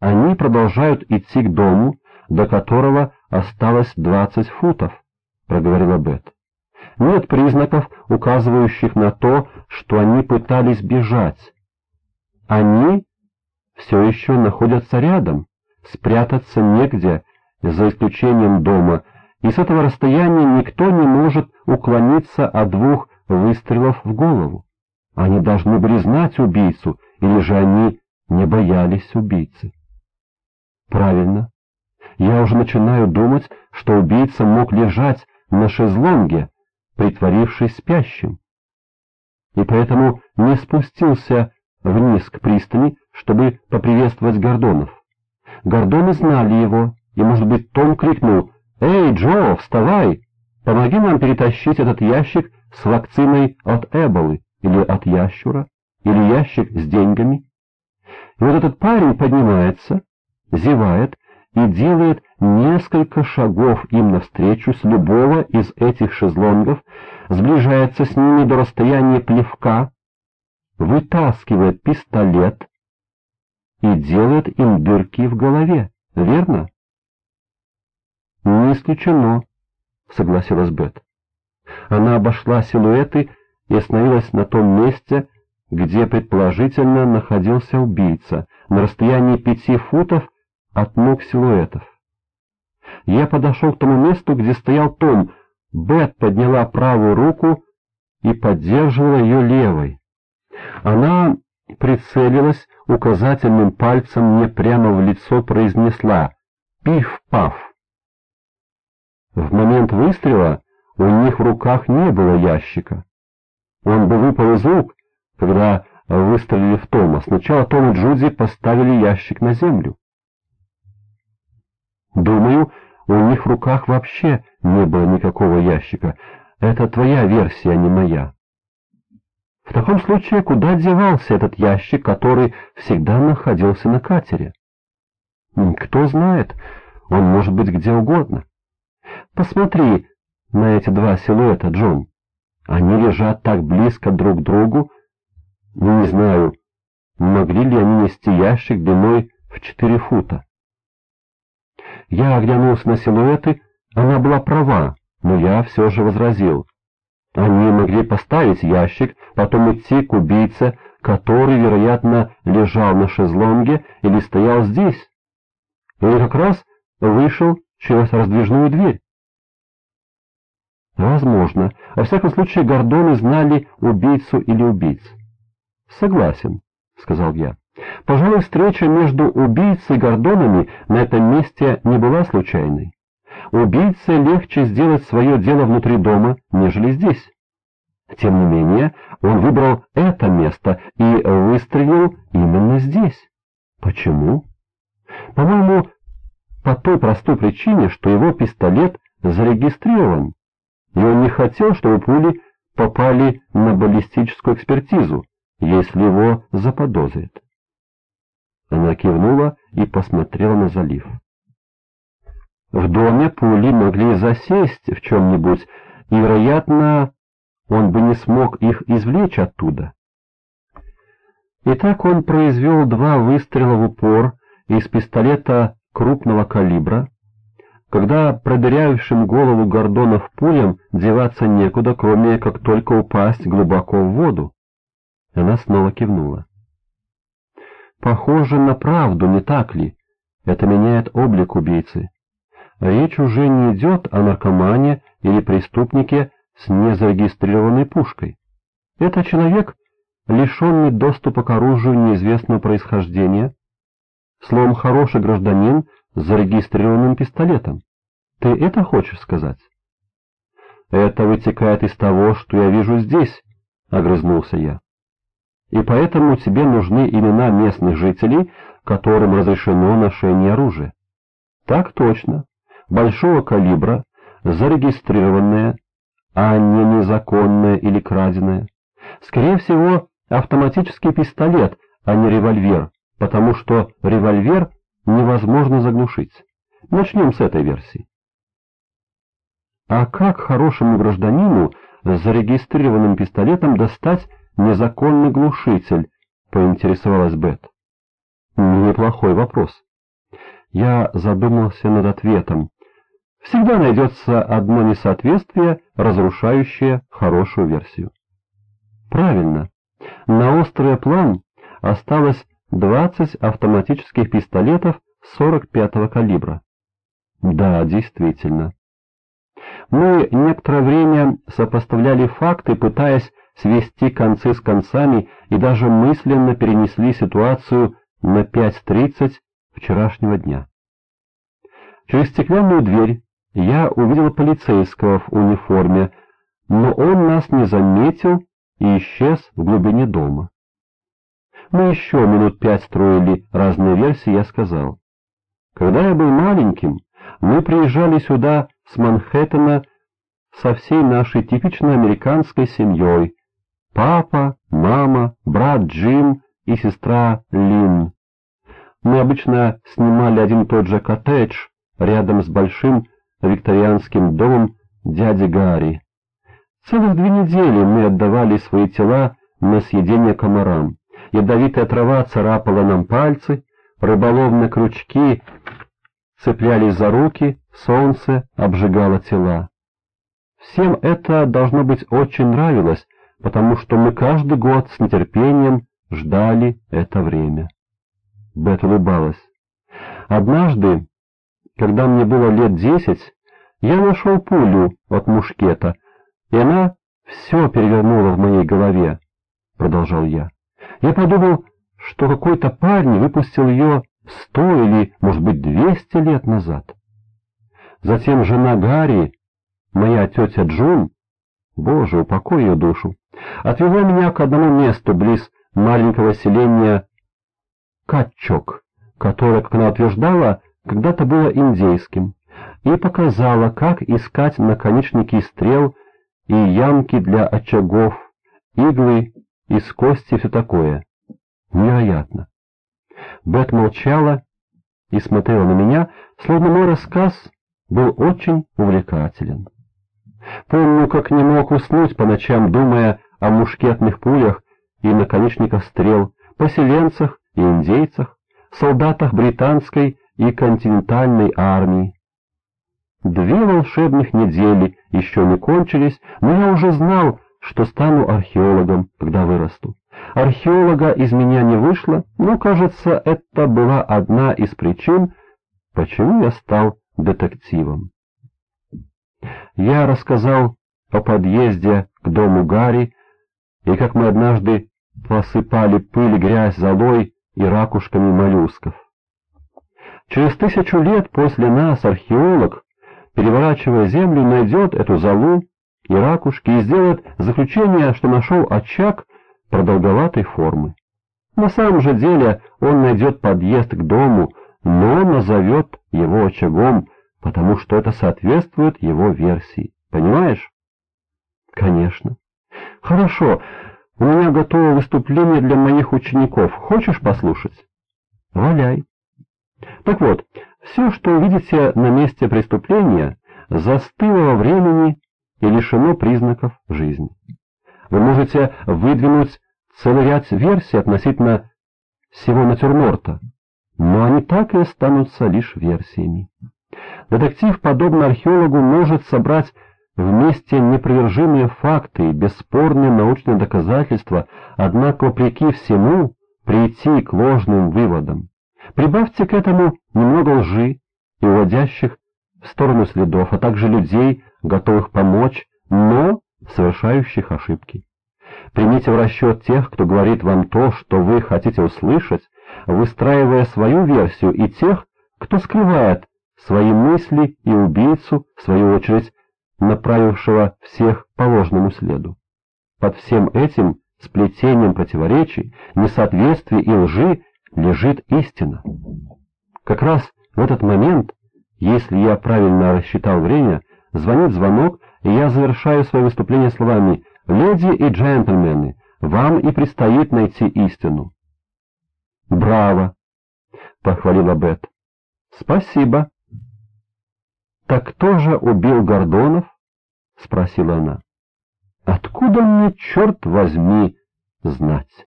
Они продолжают идти к дому, до которого осталось двадцать футов, — проговорила Бет. Нет признаков, указывающих на то, что они пытались бежать. Они все еще находятся рядом, спрятаться негде, за исключением дома, и с этого расстояния никто не может уклониться от двух выстрелов в голову. Они должны были знать убийцу, или же они не боялись убийцы. Правильно. Я уже начинаю думать, что убийца мог лежать на шезлонге, притворившись спящим. И поэтому не спустился вниз к пристани, чтобы поприветствовать Гордонов. Гордоны знали его, и, может быть, Том крикнул «Эй, Джо, вставай! Помоги нам перетащить этот ящик с вакциной от Эболы или от ящура, или ящик с деньгами». И вот этот парень поднимается, зевает и делает несколько шагов им навстречу с любого из этих шезлонгов, сближается с ними до расстояния плевка, вытаскивает пистолет и делает им дырки в голове, верно? «Не исключено», — согласилась Бет. Она обошла силуэты и остановилась на том месте, где предположительно находился убийца, на расстоянии пяти футов от ног силуэтов. Я подошел к тому месту, где стоял Том. Бет подняла правую руку и поддерживала ее левой. Она прицелилась указательным пальцем мне прямо в лицо, произнесла «Пиф-паф». В момент выстрела у них в руках не было ящика. Он бы выпал из рук, когда выстрелили в Тома. Сначала Том и Джуди поставили ящик на землю. Думаю, у них в руках вообще не было никакого ящика. Это твоя версия, а не моя. В таком случае, куда девался этот ящик, который всегда находился на катере? Кто знает, он может быть где угодно. Посмотри на эти два силуэта, Джон. Они лежат так близко друг к другу. Не знаю, могли ли они нести ящик длиной в четыре фута. Я оглянулся на силуэты, она была права, но я все же возразил. Они могли поставить ящик, потом идти к убийце, который, вероятно, лежал на шезлонге или стоял здесь. Или как раз вышел через раздвижную дверь. Возможно. Во всяком случае, Гордоны знали убийцу или убийц. Согласен, сказал я. Пожалуй, встреча между убийцей и Гордонами на этом месте не была случайной. Убийце легче сделать свое дело внутри дома, нежели здесь. Тем не менее, он выбрал это место и выстрелил именно здесь. Почему? По-моему, по той простой причине, что его пистолет зарегистрирован, и он не хотел, чтобы пули попали на баллистическую экспертизу, если его заподозрят. Она кивнула и посмотрела на залив. В доме пули могли засесть в чем-нибудь, и, вероятно, он бы не смог их извлечь оттуда. Итак, он произвел два выстрела в упор из пистолета крупного калибра. Когда продырявившим голову Гордонов пулям деваться некуда, кроме как только упасть глубоко в воду. Она снова кивнула. Похоже на правду, не так ли? Это меняет облик убийцы. Речь уже не идет о наркомане или преступнике с незарегистрированной пушкой. Это человек, лишенный доступа к оружию неизвестного происхождения, словом, хороший гражданин с зарегистрированным пистолетом. Ты это хочешь сказать? Это вытекает из того, что я вижу здесь, — огрызнулся я и поэтому тебе нужны имена местных жителей, которым разрешено ношение оружия. Так точно. Большого калибра, зарегистрированное, а не незаконное или краденое. Скорее всего, автоматический пистолет, а не револьвер, потому что револьвер невозможно заглушить. Начнем с этой версии. А как хорошему гражданину с зарегистрированным пистолетом достать незаконный глушитель?» — поинтересовалась Бет. «Неплохой вопрос», Я задумался над ответом. Всегда найдется одно несоответствие, разрушающее хорошую версию. Правильно. На острый план осталось 20 автоматических пистолетов 45-го калибра. Да, действительно. Мы некоторое время сопоставляли факты, пытаясь свести концы с концами и даже мысленно перенесли ситуацию на 5.30 вчерашнего дня. Через стеклянную дверь я увидел полицейского в униформе, но он нас не заметил и исчез в глубине дома. Мы еще минут пять строили разные версии, я сказал. Когда я был маленьким, мы приезжали сюда с Манхэттена со всей нашей типично американской семьей. Папа, мама, брат Джим и сестра Лин. Мы обычно снимали один и тот же коттедж рядом с большим викторианским домом дяди Гарри. Целых две недели мы отдавали свои тела на съедение комарам. Ядовитая трава царапала нам пальцы, рыболовные крючки цеплялись за руки, солнце обжигало тела. Всем это, должно быть, очень нравилось, потому что мы каждый год с нетерпением ждали это время. Бет улыбалась. Однажды, когда мне было лет десять, я нашел пулю от мушкета, и она все перевернула в моей голове, — продолжал я. Я подумал, что какой-то парень выпустил ее сто или, может быть, двести лет назад. Затем жена Гарри, моя тетя Джун, боже, упокой ее душу, отвела меня к одному месту близ маленького селения Катчок, которое, как она утверждала, когда-то было индейским, и показала, как искать наконечники стрел и ямки для очагов, иглы из кости и все такое. Невероятно. Бет молчала и смотрела на меня, словно мой рассказ был очень увлекателен. Помню, как не мог уснуть по ночам, думая о мушкетных пулях и наконечниках стрел, поселенцах и индейцах, солдатах британской и континентальной армии. Две волшебных недели еще не кончились, но я уже знал, что стану археологом, когда вырасту. Археолога из меня не вышло, но, кажется, это была одна из причин, почему я стал детективом. Я рассказал о подъезде к дому Гарри, и как мы однажды посыпали пыль, грязь, золой и ракушками моллюсков. Через тысячу лет после нас археолог, переворачивая землю, найдет эту золу и ракушки и сделает заключение, что нашел очаг продолговатой формы. На самом же деле он найдет подъезд к дому, но назовет его очагом, потому что это соответствует его версии. Понимаешь? Конечно. Хорошо, у меня готово выступление для моих учеников. Хочешь послушать? Валяй. Так вот, все, что увидите на месте преступления, застыло во времени и лишено признаков жизни. Вы можете выдвинуть целый ряд версий относительно всего натюрморта, но они так и останутся лишь версиями. Детектив, подобно археологу, может собрать вместе непривержимые факты и бесспорные научные доказательства, однако, вопреки всему, прийти к ложным выводам. Прибавьте к этому немного лжи и уводящих в сторону следов, а также людей, готовых помочь, но совершающих ошибки. Примите в расчет тех, кто говорит вам то, что вы хотите услышать, выстраивая свою версию, и тех, кто скрывает свои мысли и убийцу, в свою очередь, направившего всех по ложному следу. Под всем этим сплетением противоречий, несоответствий и лжи лежит истина. Как раз в этот момент, если я правильно рассчитал время, звонит звонок, и я завершаю свое выступление словами «Леди и джентльмены, вам и предстоит найти истину». «Браво!» — похвалила Бет. «Спасибо!» «Так кто же убил Гордонов?» — спросила она. «Откуда мне, черт возьми, знать?»